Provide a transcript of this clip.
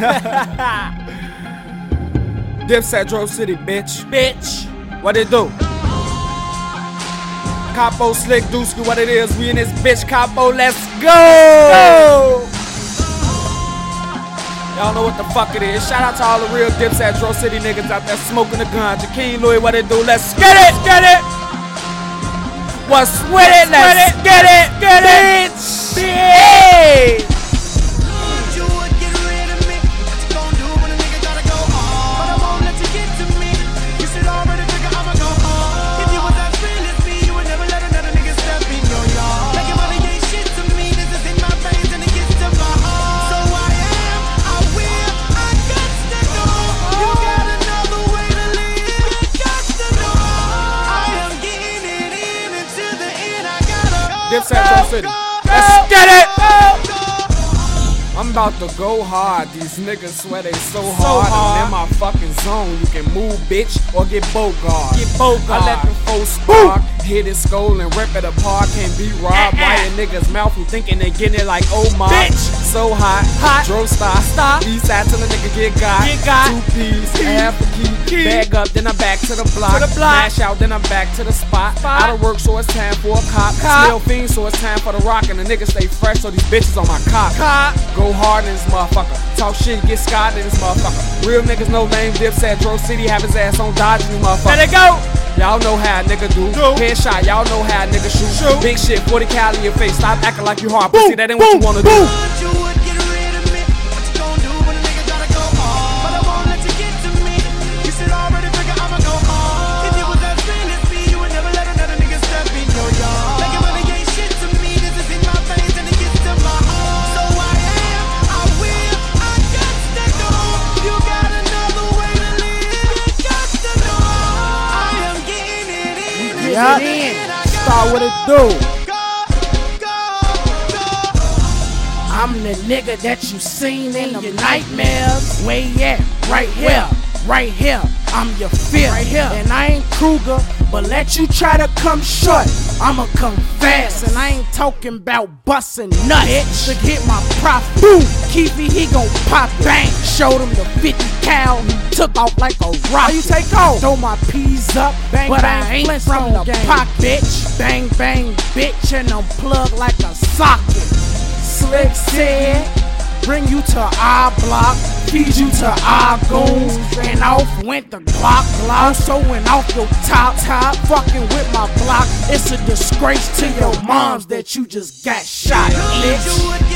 Dipset Drove City, bitch. Bitch. What it do? Capo Slick Dooski, what it is? We in this bitch, Capo, let's go! Y'all know what the fuck it is. Shout out to all the real Dipset Drove City niggas out there smoking the gun. Jakeem Louis, what it do? Let's get it, get it! What's with it? Let's get it, get it! Bitch! Dipset Drove City. Let's get it! I'm about to go hard. These niggas swear they so hard. I'm in my fucking zone. You can move, bitch, or get bogard. Get bogard. I let them folks spark, hit his skull and rip it apart. Can't be robbed. Why a niggas mouth who thinking they getting it like Omar. Bitch. So hot, Hot. Drove stop, stop. East side till the nigga get got. Get got. Two P's, half a key. Key. Bag up, then I'm back to the block. To the block. Mash out, then I'm back to the spot. Spot. Out of work, so it's time for a cop. Cop. Smell fiend, so it's time for the rock. And the nigga stay fresh, so these bitches on my cop. Cop. Go hard in this motherfucker. Talk shit, get scarred in this motherfucker. Real niggas no name, Dipset, Drove City, have his ass on dodging motherfucker. Let it go. Y'all know how a nigga do. Do. Headshot, y'all know how a nigga shoot. Shoot. Big shit, 40 cal in your face. Stop acting like you hard. Boom, Pussy, that ain't what you wanna boom. do. In. Yup. until. I Start gotta what it do. I'm the nigga that you seen in your nightmares. Where you at? Right here. Right here. I'm your fear. Right here. And I ain't Krueger, but let you try to come short. I'ma come fast. And I ain't talking about busting nuts. To get my profit. Boom. Keefy, he gon' pop. Bang. Showed him the 50 cal. He took off like a. How you take off? Throw my peas up. Bang, but I ain't from the pocket. Bitch. Bang, bang, bitch. And I'm plugged like a socket. Slick said, bring you to our block, feed you to our goons, and off went the Glock. Glock so went off your top, top, fucking with my block. It's a disgrace to your moms that you just got shot, bitch.